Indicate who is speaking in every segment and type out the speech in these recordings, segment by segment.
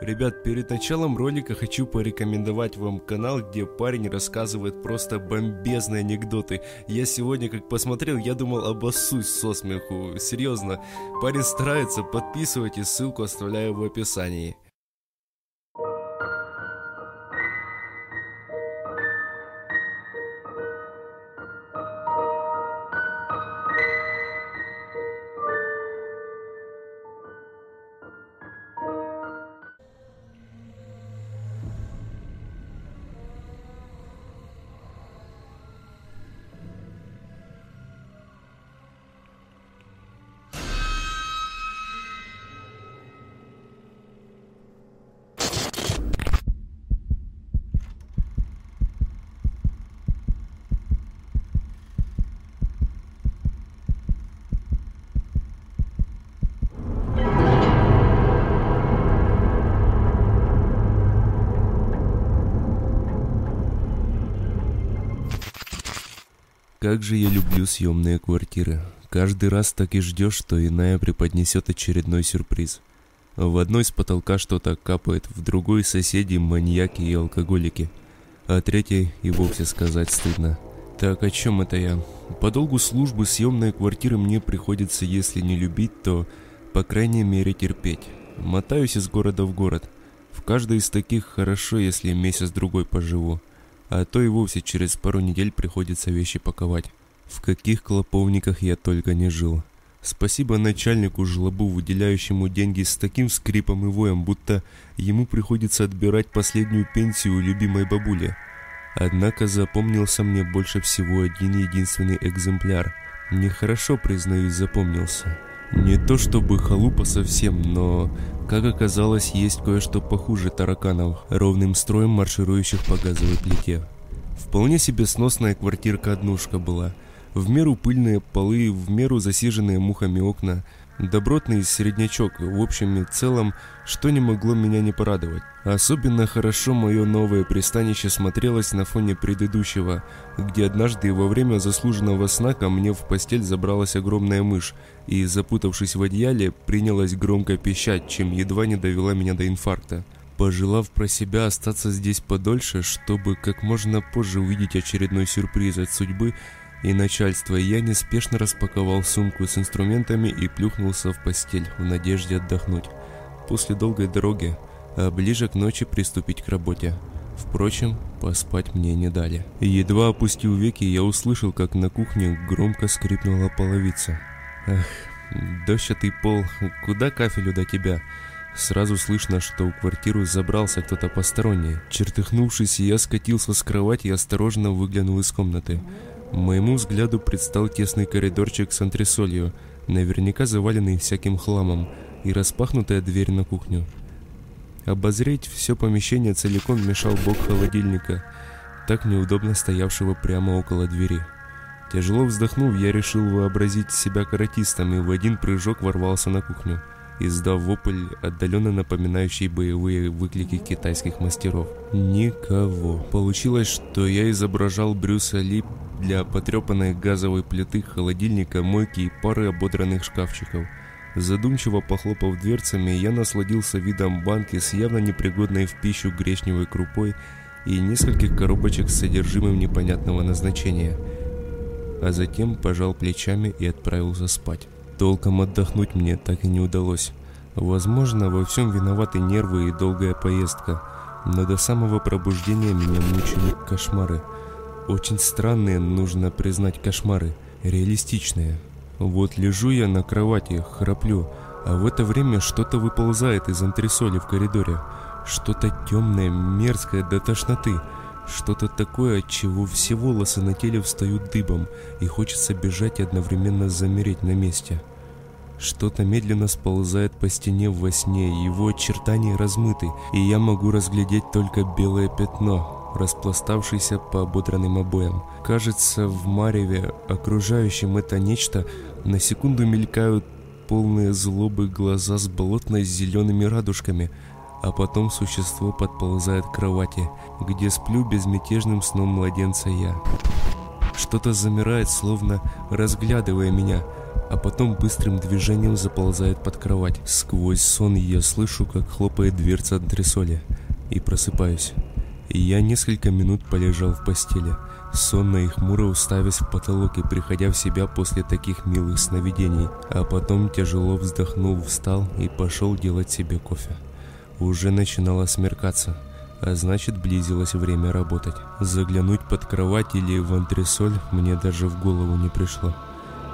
Speaker 1: Ребят, перед началом ролика хочу порекомендовать вам канал, где парень рассказывает просто бомбезные анекдоты. Я сегодня, как посмотрел, я думал обоссусь со смеху. Серьезно, парень старается, подписывайтесь, ссылку оставляю в описании. Как же я люблю съемные квартиры. Каждый раз так и ждешь, что иная преподнесет очередной сюрприз. В одной с потолка что-то капает, в другой соседи маньяки и алкоголики. А третьей и вовсе сказать стыдно. Так о чем это я? По долгу службы съемные квартиры мне приходится, если не любить, то, по крайней мере, терпеть. Мотаюсь из города в город. В каждой из таких хорошо, если месяц-другой поживу а то и вовсе через пару недель приходится вещи паковать. В каких клоповниках я только не жил. Спасибо начальнику жлобу, выделяющему деньги с таким скрипом и воем, будто ему приходится отбирать последнюю пенсию у любимой бабули. Однако запомнился мне больше всего один единственный экземпляр. Нехорошо, признаюсь, запомнился. Не то чтобы халупа совсем, но, как оказалось, есть кое-что похуже тараканов, ровным строем марширующих по газовой плите. Вполне себе сносная квартирка-однушка была. В меру пыльные полы, в меру засиженные мухами окна – Добротный среднячок, в общем и целом, что не могло меня не порадовать. Особенно хорошо мое новое пристанище смотрелось на фоне предыдущего, где однажды во время заслуженного сна ко мне в постель забралась огромная мышь и, запутавшись в одеяле, принялась громко пищать, чем едва не довела меня до инфаркта. Пожелав про себя остаться здесь подольше, чтобы как можно позже увидеть очередной сюрприз от судьбы, и начальство, я неспешно распаковал сумку с инструментами и плюхнулся в постель в надежде отдохнуть. После долгой дороги, а ближе к ночи приступить к работе. Впрочем, поспать мне не дали. Едва опустил веки, я услышал, как на кухне громко скрипнула половица. Эх, дощатый пол, куда кафелю до тебя? Сразу слышно, что в квартиру забрался кто-то посторонний. Чертыхнувшись, я скатился с кровати и осторожно выглянул из комнаты. Моему взгляду предстал тесный коридорчик с антресолью, наверняка заваленный всяким хламом, и распахнутая дверь на кухню. Обозреть все помещение целиком мешал бок холодильника, так неудобно стоявшего прямо около двери. Тяжело вздохнув, я решил вообразить себя каратистом и в один прыжок ворвался на кухню издав вопль, отдаленно напоминающий боевые выклики китайских мастеров. Никого. Получилось, что я изображал Брюса Ли для потрепанной газовой плиты, холодильника, мойки и пары ободранных шкафчиков. Задумчиво похлопав дверцами, я насладился видом банки с явно непригодной в пищу гречневой крупой и нескольких коробочек с содержимым непонятного назначения, а затем пожал плечами и отправился спать. Толком отдохнуть мне так и не удалось. Возможно, во всем виноваты нервы и долгая поездка, но до самого пробуждения меня мучили кошмары. Очень странные, нужно признать, кошмары, реалистичные. Вот лежу я на кровати, храплю, а в это время что-то выползает из антресоли в коридоре. Что-то темное, мерзкое до тошноты. Что-то такое, от чего все волосы на теле встают дыбом, и хочется бежать и одновременно замереть на месте. Что-то медленно сползает по стене во сне, его очертания размыты, и я могу разглядеть только белое пятно, распластавшееся по ободранным обоям. Кажется, в мареве, окружающем это нечто, на секунду мелькают полные злобы глаза с болотно-зелеными радужками – а потом существо подползает к кровати, где сплю безмятежным сном младенца я. Что-то замирает, словно разглядывая меня, а потом быстрым движением заползает под кровать. Сквозь сон я слышу, как хлопает дверца антресоли, и просыпаюсь. Я несколько минут полежал в постели, сонно и хмуро уставясь в потолок и приходя в себя после таких милых сновидений, а потом тяжело вздохнул, встал и пошел делать себе кофе. Уже начинало смеркаться, а значит близилось время работать. Заглянуть под кровать или в антресоль мне даже в голову не пришло.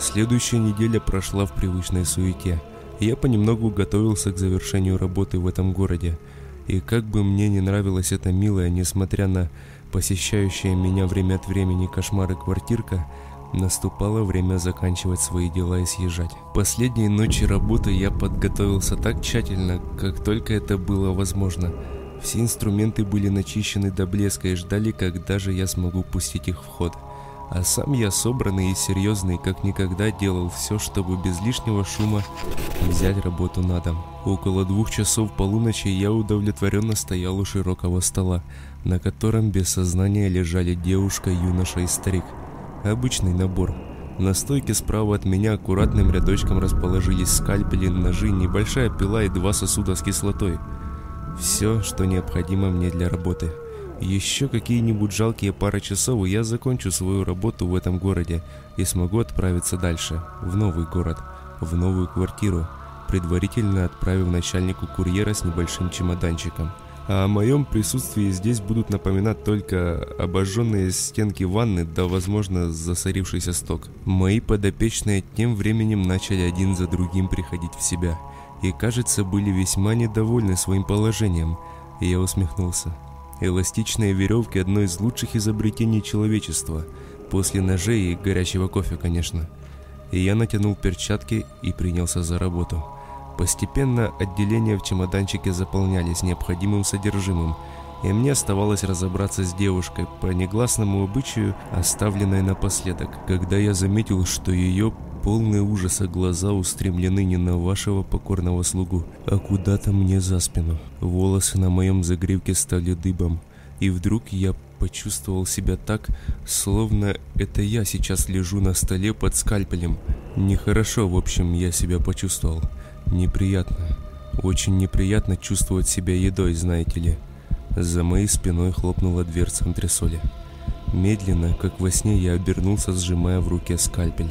Speaker 1: Следующая неделя прошла в привычной суете. Я понемногу готовился к завершению работы в этом городе – и как бы мне не нравилась эта милая, несмотря на посещающая меня время от времени кошмары квартирка, наступало время заканчивать свои дела и съезжать. Последние ночи работы я подготовился так тщательно, как только это было возможно. Все инструменты были начищены до блеска и ждали, когда же я смогу пустить их в ход. А сам я собранный и серьезный, как никогда делал все, чтобы без лишнего шума взять работу на дом. Около двух часов полуночи я удовлетворенно стоял у широкого стола, на котором без сознания лежали девушка, юноша и старик. Обычный набор. На стойке справа от меня аккуратным рядочком расположились скальпели, ножи, небольшая пила и два сосуда с кислотой. Все, что необходимо мне для работы. Еще какие-нибудь жалкие пара часов, и я закончу свою работу в этом городе и смогу отправиться дальше, в новый город, в новую квартиру, предварительно отправив начальнику курьера с небольшим чемоданчиком. А о моем присутствии здесь будут напоминать только обожженные стенки ванны, да, возможно, засорившийся сток. Мои подопечные тем временем начали один за другим приходить в себя и, кажется, были весьма недовольны своим положением. И я усмехнулся. Эластичные веревки – одно из лучших изобретений человечества. После ножей и горячего кофе, конечно. И я натянул перчатки и принялся за работу. Постепенно отделения в чемоданчике заполнялись необходимым содержимым, и мне оставалось разобраться с девушкой по негласному обычаю, оставленной напоследок, когда я заметил, что ее полные ужаса глаза устремлены не на вашего покорного слугу, а куда-то мне за спину. Волосы на моем загривке стали дыбом, и вдруг я почувствовал себя так, словно это я сейчас лежу на столе под скальпелем. Нехорошо, в общем, я себя почувствовал. Неприятно. Очень неприятно чувствовать себя едой, знаете ли. За моей спиной хлопнула дверца антресоли. Медленно, как во сне, я обернулся, сжимая в руке скальпель.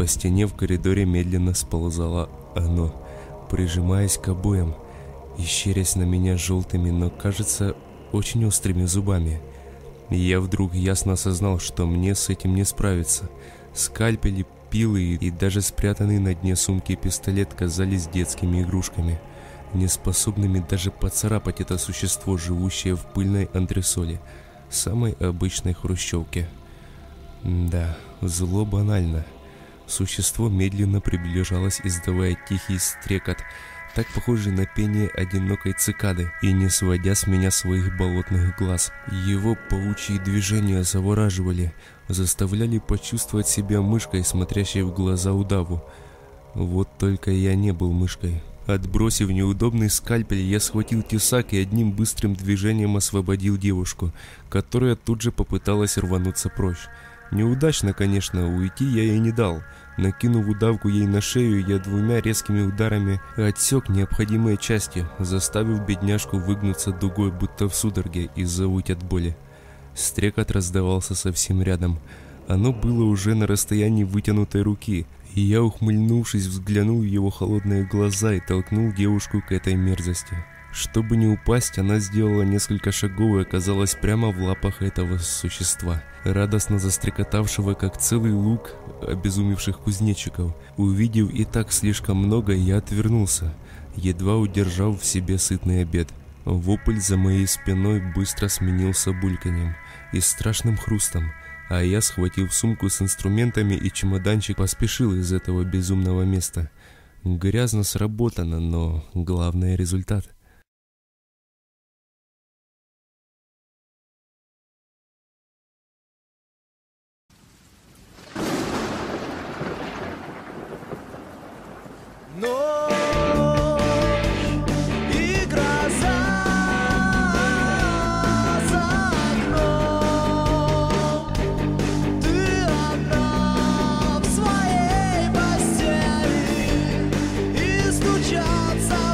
Speaker 1: По стене в коридоре медленно сползало оно, прижимаясь к обоям и щерясь на меня желтыми, но, кажется, очень острыми зубами. Я вдруг ясно осознал, что мне с этим не справиться. Скальпели, пилы и даже спрятанный на дне сумки пистолет казались детскими игрушками, неспособными даже поцарапать это существо, живущее в пыльной антресоле, самой обычной хрущевке. Да, зло банально — Существо медленно приближалось, издавая тихий стрекот, так похожий на пение одинокой цикады, и не сводя с меня своих болотных глаз. Его паучьи движения завораживали, заставляли почувствовать себя мышкой, смотрящей в глаза удаву. Вот только я не был мышкой. Отбросив неудобный скальпель, я схватил тесак и одним быстрым движением освободил девушку, которая тут же попыталась рвануться прочь. Неудачно, конечно, уйти я ей не дал. Накинув удавку ей на шею, я двумя резкими ударами отсек необходимые части, заставив бедняжку выгнуться дугой, будто в судороге, и завыть от боли. Стрекот раздавался совсем рядом. Оно было уже на расстоянии вытянутой руки, и я, ухмыльнувшись, взглянул в его холодные глаза и толкнул девушку к этой мерзости. Чтобы не упасть, она сделала несколько шагов и оказалась прямо в лапах этого существа, радостно застрекотавшего, как целый лук обезумевших кузнечиков. Увидев и так слишком много, я отвернулся, едва удержав в себе сытный обед. Вопль за моей спиной быстро сменился бульканьем и страшным хрустом, а я, схватив сумку с инструментами и чемоданчик, поспешил из этого безумного места. Грязно сработано, но главное результат – Shots.